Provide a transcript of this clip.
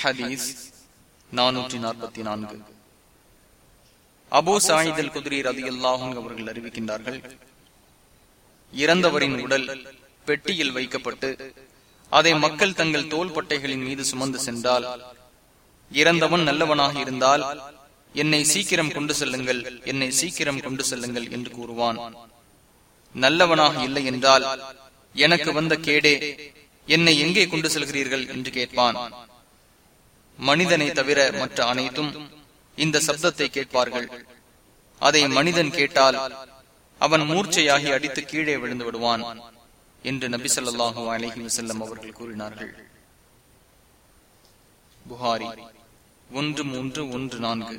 ஹதீஸ் நானூற்றி நாற்பத்தி நான்கு அபோ சாயிதல் குதிரி ரதி அல்லாஹும் அவர்கள் அறிவிக்கின்றார்கள் இறந்தவரின் உடல் பெட்டியில் வைக்கப்பட்டு அதை மக்கள் தங்கள் தோல் பட்டைகளின் மீது சுமந்து சென்றால் இறந்தவன் நல்லவனாக இருந்தால் என்னை சீக்கிரம் கொண்டு செல்லுங்கள் என்னை சீக்கிரம் கொண்டு செல்லுங்கள் என்று கூறுவான். நல்லவனாக இல்லை என்றால் எனக்கு வந்த கேடே என்னை எங்கே கொண்டு செல்கிறீர்கள் என்று கேட்பான். மனிதனை தவிர மற்ற அனைத்தும் இந்த சப்தத்தை கேட்பார்கள். அதை மனிதன் கேட்டால் அவன் மூர்ச்சையாகி அடித்து கீழே விழுந்து விடுவான் என்று நபி சொல்லாஹு அலஹி வசல்லம் அவர்கள் கூறினார்கள். புகாரி ஒன்று மூன்று ஒன்று நான்கு.